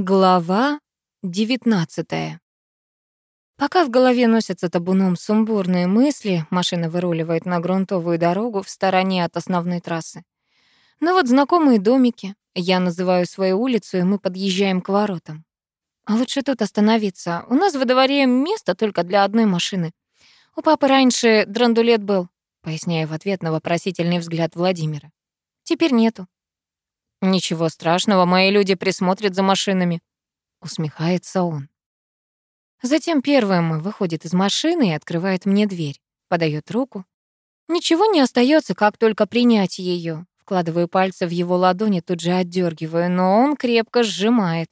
Глава 19 Пока в голове носятся табуном сумбурные мысли, машина выруливает на грунтовую дорогу в стороне от основной трассы. Но вот знакомые домики, я называю свою улицу, и мы подъезжаем к воротам. А лучше тут остановиться. У нас во дворе место только для одной машины. У папы раньше драндулет был, поясняю в ответ на вопросительный взгляд Владимира. Теперь нету. «Ничего страшного, мои люди присмотрят за машинами», — усмехается он. Затем первым выходит из машины и открывает мне дверь, подает руку. Ничего не остается, как только принять ее. Вкладываю пальцы в его ладони, тут же отдергиваю, но он крепко сжимает.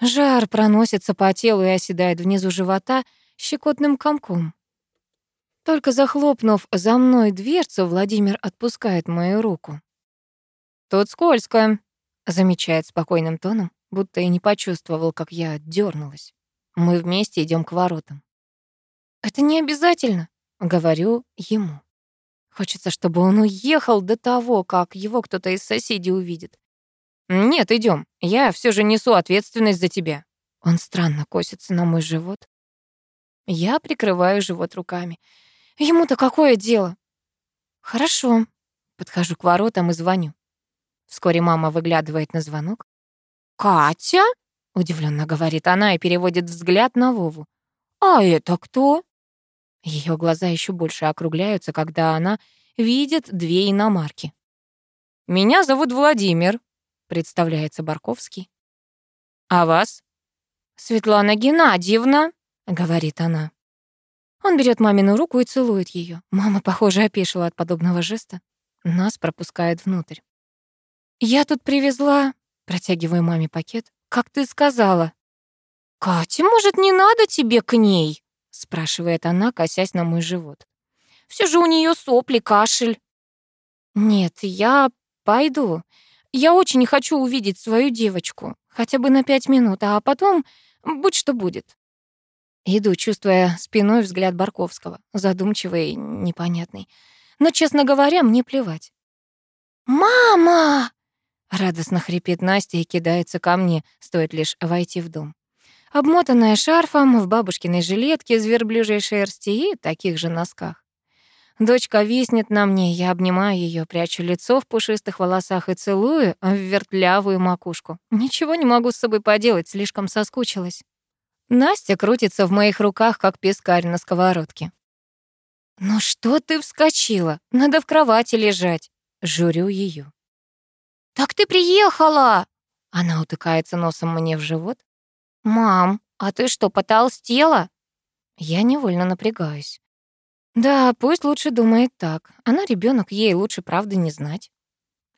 Жар проносится по телу и оседает внизу живота щекотным комком. Только захлопнув за мной дверцу, Владимир отпускает мою руку. «Тут скользко», — замечает спокойным тоном, будто и не почувствовал, как я дернулась. Мы вместе идем к воротам. «Это не обязательно», — говорю ему. Хочется, чтобы он уехал до того, как его кто-то из соседей увидит. «Нет, идем. Я все же несу ответственность за тебя». Он странно косится на мой живот. Я прикрываю живот руками. Ему-то какое дело? Хорошо. Подхожу к воротам и звоню. Вскоре мама выглядывает на звонок. «Катя?» — удивленно говорит она и переводит взгляд на Вову. «А это кто?» Ее глаза еще больше округляются, когда она видит две иномарки. «Меня зовут Владимир», — представляется Барковский. «А вас?» «Светлана Геннадьевна», — говорит она. Он берет мамину руку и целует ее. Мама, похоже, опешила от подобного жеста. Нас пропускают внутрь. «Я тут привезла...» Протягиваю маме пакет. «Как ты сказала?» «Катя, может, не надо тебе к ней?» спрашивает она, косясь на мой живот. Все же у нее сопли, кашель». «Нет, я пойду. Я очень хочу увидеть свою девочку. Хотя бы на пять минут, а потом будь что будет». Иду, чувствуя спиной взгляд Барковского, задумчивый, непонятный. Но, честно говоря, мне плевать. «Мама!» Радостно хрипит Настя и кидается ко мне, стоит лишь войти в дом. Обмотанная шарфом, в бабушкиной жилетке из верблюжьей шерсти и таких же носках. Дочка виснет на мне, я обнимаю ее, прячу лицо в пушистых волосах и целую в вертлявую макушку. Ничего не могу с собой поделать, слишком соскучилась. Настя крутится в моих руках, как пескарь на сковородке. «Ну что ты вскочила? Надо в кровати лежать!» Журю ее. «Так ты приехала!» Она утыкается носом мне в живот. «Мам, а ты что, потолстела?» Я невольно напрягаюсь. Да, пусть лучше думает так. Она ребенок, ей лучше правды не знать.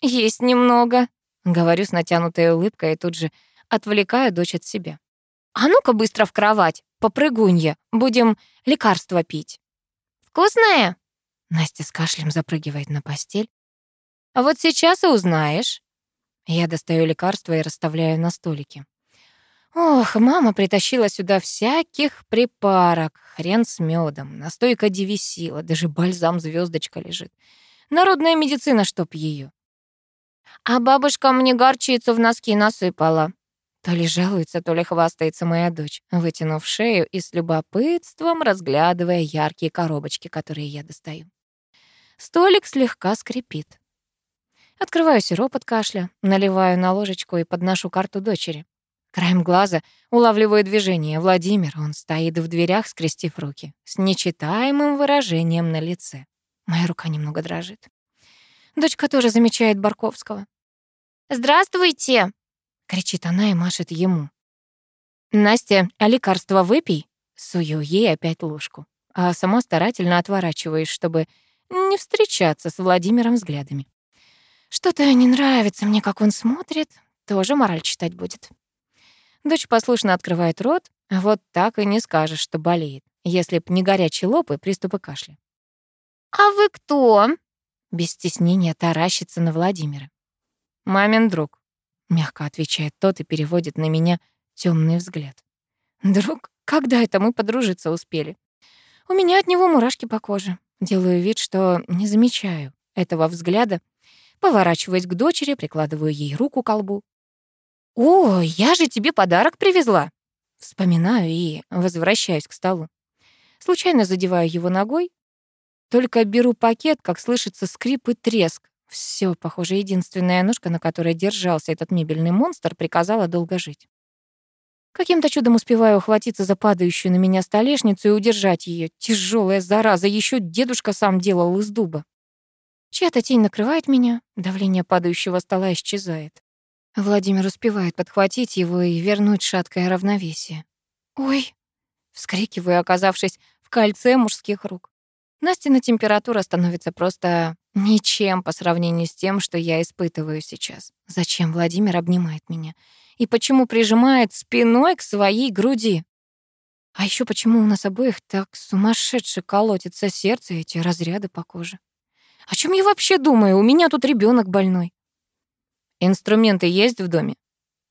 «Есть немного», — говорю с натянутой улыбкой и тут же отвлекаю дочь от себя. «А ну-ка быстро в кровать, попрыгунья, будем лекарства пить». «Вкусное?» Настя с кашлем запрыгивает на постель. «А вот сейчас и узнаешь». Я достаю лекарства и расставляю на столике. Ох, мама притащила сюда всяких припарок, хрен с медом, настойка девисила, даже бальзам звездочка лежит. Народная медицина, чтоб ее. А бабушка мне горчицу в носки насыпала. То ли жалуется, то ли хвастается моя дочь, вытянув шею и с любопытством разглядывая яркие коробочки, которые я достаю. Столик слегка скрипит. Открываю сироп от кашля, наливаю на ложечку и подношу карту дочери. Краем глаза улавливаю движение. Владимир, он стоит в дверях, скрестив руки, с нечитаемым выражением на лице. Моя рука немного дрожит. Дочка тоже замечает Барковского. «Здравствуйте!» — кричит она и машет ему. «Настя, а лекарство выпей?» Сую ей опять ложку, а сама старательно отворачиваюсь, чтобы не встречаться с Владимиром взглядами. Что-то не нравится мне, как он смотрит. Тоже мораль читать будет. Дочь послушно открывает рот, вот так и не скажешь, что болеет, если б не горячий лоб и приступы кашля. «А вы кто?» Без стеснения таращится на Владимира. «Мамин друг», — мягко отвечает тот и переводит на меня темный взгляд. «Друг? Когда это мы подружиться успели?» У меня от него мурашки по коже. Делаю вид, что не замечаю этого взгляда, Поворачиваясь к дочери, прикладываю ей руку к колбу. «О, я же тебе подарок привезла!» Вспоминаю и возвращаюсь к столу. Случайно задеваю его ногой. Только беру пакет, как слышится скрип и треск. Все, похоже, единственная ножка, на которой держался этот мебельный монстр, приказала долго жить. Каким-то чудом успеваю ухватиться за падающую на меня столешницу и удержать ее. Тяжелая зараза, еще дедушка сам делал из дуба. Чья-то тень накрывает меня, давление падающего стола исчезает. Владимир успевает подхватить его и вернуть шаткое равновесие. «Ой!» — вскрикиваю, оказавшись в кольце мужских рук. Настина температура становится просто ничем по сравнению с тем, что я испытываю сейчас. Зачем Владимир обнимает меня? И почему прижимает спиной к своей груди? А еще почему у нас обоих так сумасшедше колотится сердце эти разряды по коже? О чем я вообще думаю? У меня тут ребенок больной. Инструменты есть в доме?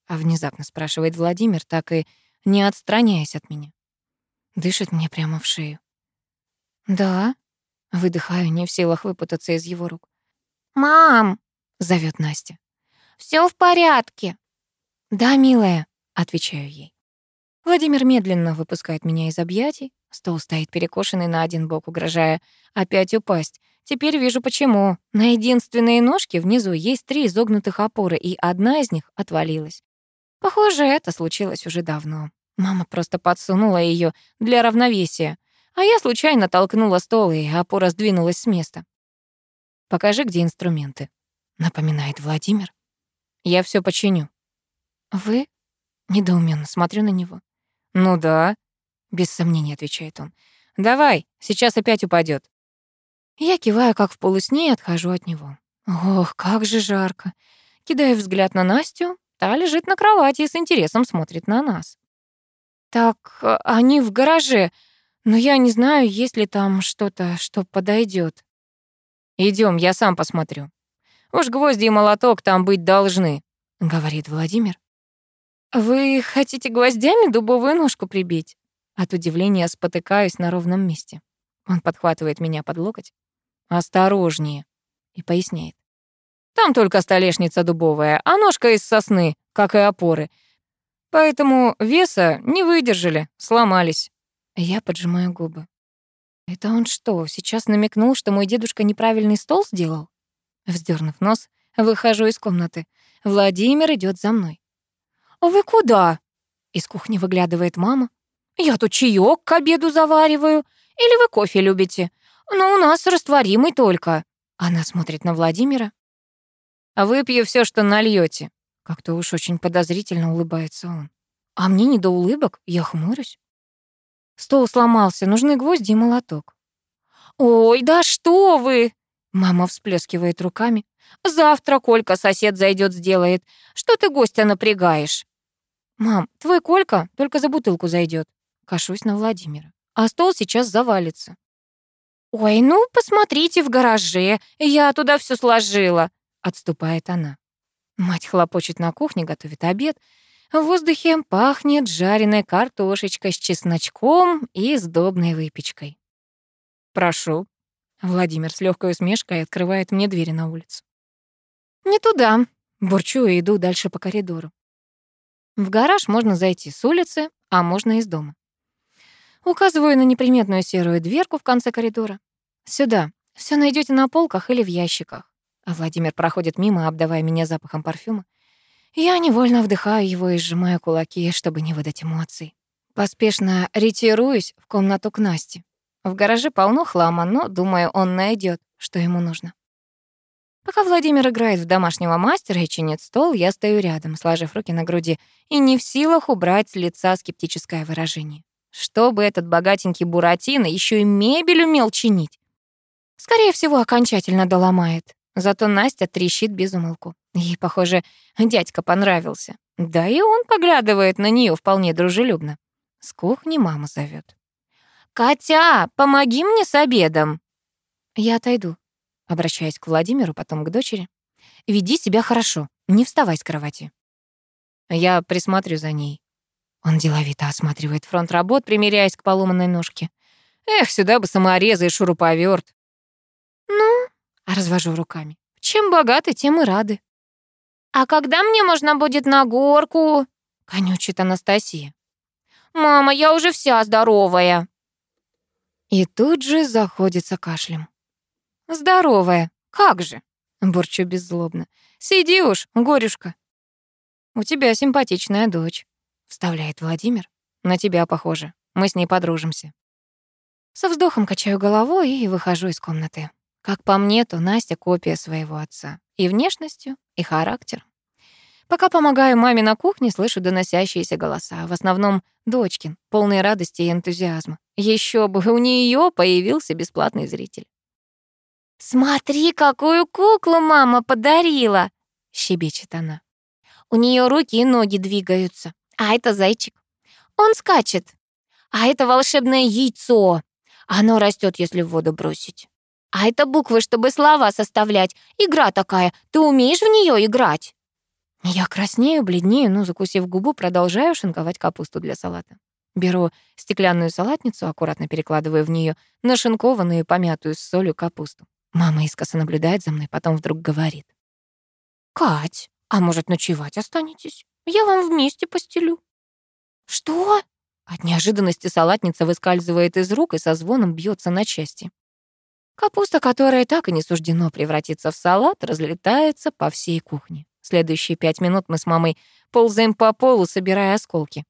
А внезапно спрашивает Владимир, так и не отстраняясь от меня. Дышит мне прямо в шею. Да, выдыхаю, не в силах выпутаться из его рук. Мам, зовет Настя. Все в порядке. Да, милая, отвечаю ей. Владимир медленно выпускает меня из объятий. Стол стоит перекошенный на один бок, угрожая опять упасть. Теперь вижу почему. На единственной ножке внизу есть три изогнутых опоры, и одна из них отвалилась. Похоже, это случилось уже давно. Мама просто подсунула ее для равновесия, а я случайно толкнула стол, и опора сдвинулась с места. «Покажи, где инструменты», — напоминает Владимир. «Я все починю». «Вы?» — недоуменно смотрю на него. «Ну да», — без сомнения отвечает он. «Давай, сейчас опять упадет. Я киваю, как в полусне, и отхожу от него. Ох, как же жарко. Кидаю взгляд на Настю. Та лежит на кровати и с интересом смотрит на нас. Так, они в гараже, но я не знаю, есть ли там что-то, что подойдет. Идем, я сам посмотрю. Уж гвозди и молоток там быть должны, говорит Владимир. Вы хотите гвоздями дубовую ножку прибить? От удивления спотыкаюсь на ровном месте. Он подхватывает меня под локоть. «Осторожнее», и поясняет. «Там только столешница дубовая, а ножка из сосны, как и опоры. Поэтому веса не выдержали, сломались». Я поджимаю губы. «Это он что, сейчас намекнул, что мой дедушка неправильный стол сделал?» Вздернув нос, выхожу из комнаты. Владимир идет за мной. «Вы куда?» Из кухни выглядывает мама. «Я тут чаёк к обеду завариваю. Или вы кофе любите? «Но у нас растворимый только». Она смотрит на Владимира. «А выпью все, что нальете. Как-то уж очень подозрительно улыбается он. А мне не до улыбок, я хмурюсь. Стол сломался, нужны гвозди и молоток. «Ой, да что вы!» Мама всплескивает руками. «Завтра Колька сосед зайдет сделает. Что ты гостя напрягаешь?» «Мам, твой Колька только за бутылку зайдет. Кашусь на Владимира. «А стол сейчас завалится». «Ой, ну, посмотрите в гараже, я туда все сложила», — отступает она. Мать хлопочет на кухне, готовит обед. В воздухе пахнет жареной картошечкой с чесночком и сдобной выпечкой. «Прошу». Владимир с легкой усмешкой открывает мне двери на улицу. «Не туда», — бурчу и иду дальше по коридору. В гараж можно зайти с улицы, а можно из дома. Указываю на неприметную серую дверку в конце коридора. «Сюда. Все найдете на полках или в ящиках». А Владимир проходит мимо, обдавая меня запахом парфюма. Я невольно вдыхаю его и сжимаю кулаки, чтобы не выдать эмоций. Поспешно ретируюсь в комнату к Насте. В гараже полно хлама, но, думаю, он найдет, что ему нужно. Пока Владимир играет в домашнего мастера и чинит стол, я стою рядом, сложив руки на груди, и не в силах убрать с лица скептическое выражение. Чтобы этот богатенький Буратино еще и мебель умел чинить. Скорее всего, окончательно доломает. Зато Настя трещит без умолку. Ей, похоже, дядька понравился. Да и он поглядывает на нее вполне дружелюбно. С кухни мама зовет. «Катя, помоги мне с обедом!» «Я отойду», обращаясь к Владимиру, потом к дочери. «Веди себя хорошо, не вставай с кровати». Я присмотрю за ней. Он деловито осматривает фронт работ, примеряясь к поломанной ножке. Эх, сюда бы саморезы и шуруповерт. Ну, развожу руками. Чем богаты, тем и рады. «А когда мне можно будет на горку?» — конючит Анастасия. «Мама, я уже вся здоровая». И тут же заходится кашлем. «Здоровая, как же?» — бурчу беззлобно. «Сиди уж, горюшка». «У тебя симпатичная дочь», — вставляет Владимир. «На тебя похоже. Мы с ней подружимся». Со вздохом качаю головой и выхожу из комнаты. Как по мне, то Настя копия своего отца. И внешностью, и характером. Пока помогаю маме на кухне, слышу доносящиеся голоса. В основном дочкин, полные радости и энтузиазма. Еще бы, у нее появился бесплатный зритель. «Смотри, какую куклу мама подарила!» — щебечет она. «У нее руки и ноги двигаются, а это зайчик. Он скачет, а это волшебное яйцо. Оно растет, если в воду бросить. А это буквы, чтобы слова составлять. Игра такая. Ты умеешь в нее играть? Я краснею, бледнею, но, закусив губу, продолжаю шинковать капусту для салата. Беру стеклянную салатницу, аккуратно перекладываю в нее нашинкованную и помятую с солью капусту. Мама искоса наблюдает за мной, потом вдруг говорит. «Кать, а может, ночевать останетесь? Я вам вместе постелю». «Что?» От неожиданности салатница выскальзывает из рук и со звоном бьется на части. Капуста, которая так и не суждено превратиться в салат, разлетается по всей кухне. Следующие пять минут мы с мамой ползаем по полу, собирая осколки.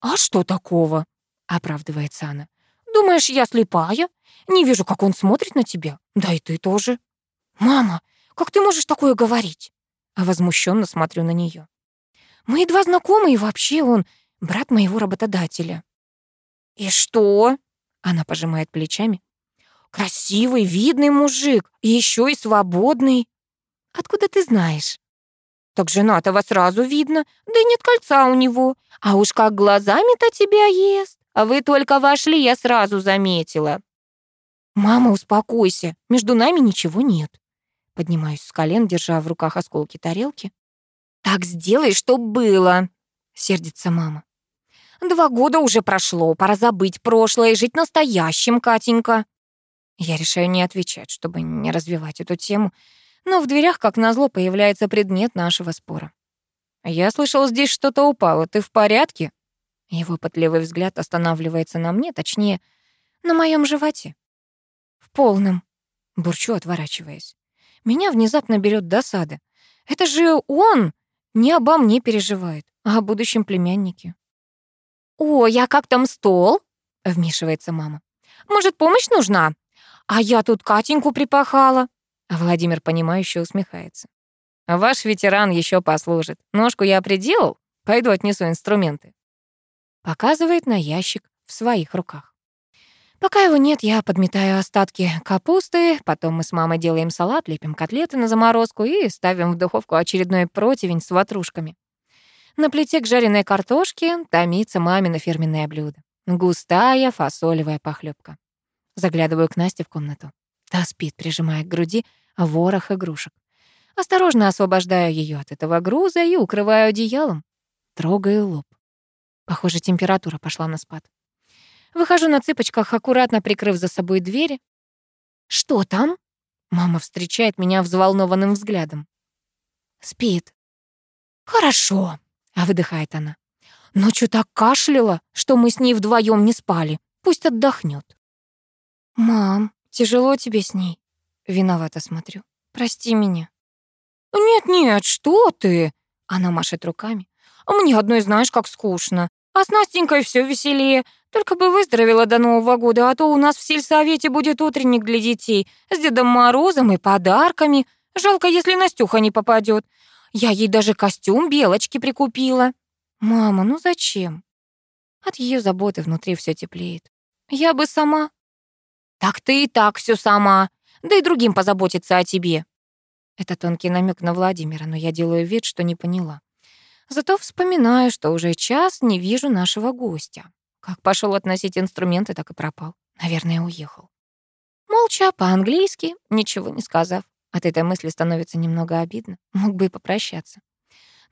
«А что такого?» — оправдывается она. «Думаешь, я слепая? Не вижу, как он смотрит на тебя. Да и ты тоже». «Мама, как ты можешь такое говорить?» А возмущенно смотрю на нее. «Мы едва знакомы, и вообще он брат моего работодателя». «И что?» — она пожимает плечами. «Красивый, видный мужик, еще и свободный». «Откуда ты знаешь?» «Так женатого сразу видно, да и нет кольца у него. А уж как глазами-то тебя ест. А вы только вошли, я сразу заметила». «Мама, успокойся, между нами ничего нет». Поднимаюсь с колен, держа в руках осколки тарелки. «Так сделай, чтоб было», — сердится мама. Два года уже прошло, пора забыть прошлое и жить настоящим, Катенька. Я решаю не отвечать, чтобы не развивать эту тему, но в дверях, как назло, появляется предмет нашего спора. «Я слышал, здесь что-то упало. Ты в порядке?» Его пытливый взгляд останавливается на мне, точнее, на моем животе. «В полном», — бурчу, отворачиваясь. Меня внезапно берет досада. Это же он не обо мне переживает, а о будущем племяннике. «О, я как там стол?» — вмешивается мама. «Может, помощь нужна? А я тут Катеньку припахала». Владимир, понимающе усмехается. «Ваш ветеран еще послужит. Ножку я приделал, пойду отнесу инструменты». Показывает на ящик в своих руках. Пока его нет, я подметаю остатки капусты, потом мы с мамой делаем салат, лепим котлеты на заморозку и ставим в духовку очередной противень с ватрушками. На плите к жареной картошке томится мамино фирменное блюдо. Густая фасолевая похлебка. Заглядываю к Насте в комнату. Та спит, прижимая к груди ворох игрушек. Осторожно освобождаю ее от этого груза и укрываю одеялом. Трогаю лоб. Похоже, температура пошла на спад. Выхожу на цыпочках, аккуратно прикрыв за собой двери. «Что там?» Мама встречает меня взволнованным взглядом. «Спит». «Хорошо», а выдыхает она. Ночью так кашляла, что мы с ней вдвоем не спали. Пусть отдохнет. Мам, тяжело тебе с ней? Виновато смотрю. Прости меня. Нет-нет, что ты? Она машет руками. Мне одной знаешь, как скучно. А с Настенькой все веселее. Только бы выздоровела до Нового года, а то у нас в сельсовете будет утренник для детей с Дедом Морозом и подарками. Жалко, если Настюха не попадет. Я ей даже костюм белочки прикупила. Мама, ну зачем? От ее заботы внутри все теплеет. Я бы сама. Так ты и так все сама. Да и другим позаботиться о тебе. Это тонкий намек на Владимира, но я делаю вид, что не поняла. Зато вспоминаю, что уже час не вижу нашего гостя. Как пошел относить инструменты, так и пропал. Наверное, уехал. Молча, по-английски, ничего не сказав. От этой мысли становится немного обидно. Мог бы и попрощаться.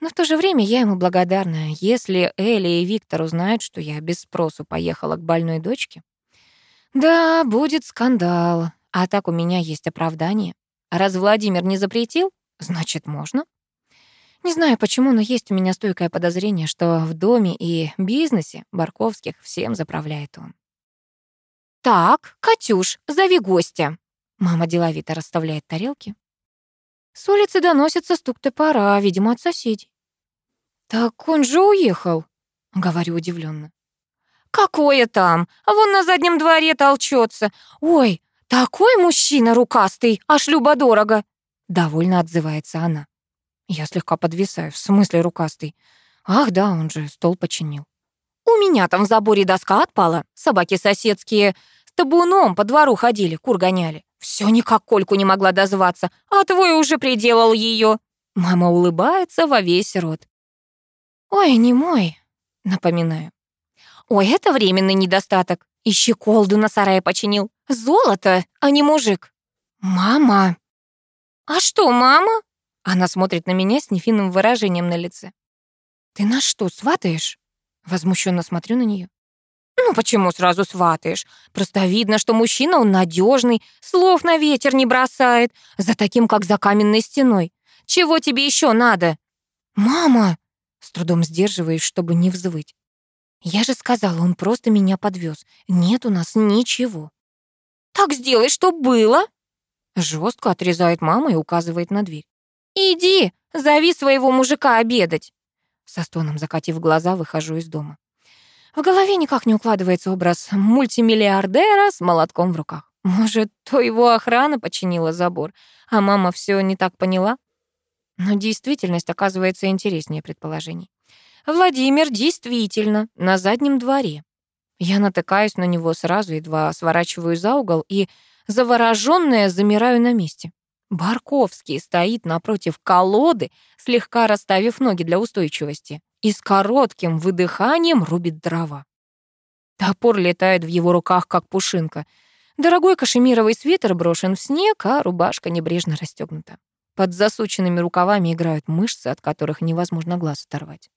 Но в то же время я ему благодарна. Если Элли и Виктор узнают, что я без спросу поехала к больной дочке, да, будет скандал. А так у меня есть оправдание. Раз Владимир не запретил, значит, можно. Не знаю почему, но есть у меня стойкое подозрение, что в доме и бизнесе Барковских всем заправляет он. «Так, Катюш, зови гостя!» Мама деловито расставляет тарелки. С улицы доносится стук топора, видимо, от соседей. «Так он же уехал», — говорю удивленно. «Какое там? Вон на заднем дворе толчется. Ой, такой мужчина рукастый, аж любо-дорого!» Довольно отзывается она. Я слегка подвисаю. В смысле рукастый? Ах да, он же стол починил. У меня там в заборе доска отпала. Собаки соседские с табуном по двору ходили, кур гоняли. Все никак Кольку не могла дозваться, а твой уже приделал ее. Мама улыбается во весь рот. Ой, не мой, напоминаю. Ой, это временный недостаток. Ищи колду на сарае починил. Золото, а не мужик. Мама. А что, мама? Она смотрит на меня с невинным выражением на лице. «Ты на что, сватаешь?» Возмущенно смотрю на нее. «Ну почему сразу сватаешь? Просто видно, что мужчина он надежный, слов на ветер не бросает, за таким, как за каменной стеной. Чего тебе еще надо?» «Мама!» С трудом сдерживаюсь, чтобы не взвыть. «Я же сказала, он просто меня подвез. Нет у нас ничего». «Так сделай, что было!» Жестко отрезает мама и указывает на дверь. «Иди, зови своего мужика обедать!» Со стоном закатив глаза, выхожу из дома. В голове никак не укладывается образ мультимиллиардера с молотком в руках. Может, то его охрана починила забор, а мама все не так поняла? Но действительность оказывается интереснее предположений. Владимир действительно на заднем дворе. Я натыкаюсь на него сразу, едва сворачиваю за угол и, заворожённая, замираю на месте. Барковский стоит напротив колоды, слегка расставив ноги для устойчивости, и с коротким выдыханием рубит дрова. Топор летает в его руках, как пушинка. Дорогой кашемировый свитер брошен в снег, а рубашка небрежно расстегнута. Под засученными рукавами играют мышцы, от которых невозможно глаз оторвать.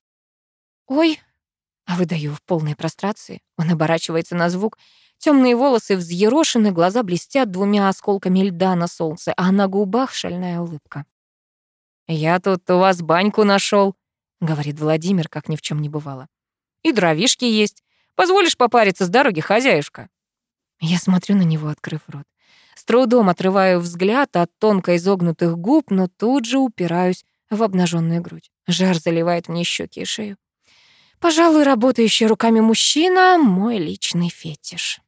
«Ой!» — а выдаю в полной прострации. Он оборачивается на звук Темные волосы взъерошены, глаза блестят двумя осколками льда на солнце, а на губах шальная улыбка. «Я тут у вас баньку нашел, говорит Владимир, как ни в чем не бывало. «И дровишки есть. Позволишь попариться с дороги, хозяюшка?» Я смотрю на него, открыв рот. С трудом отрываю взгляд от тонко изогнутых губ, но тут же упираюсь в обнаженную грудь. Жар заливает мне щеки и шею. Пожалуй, работающий руками мужчина — мой личный фетиш.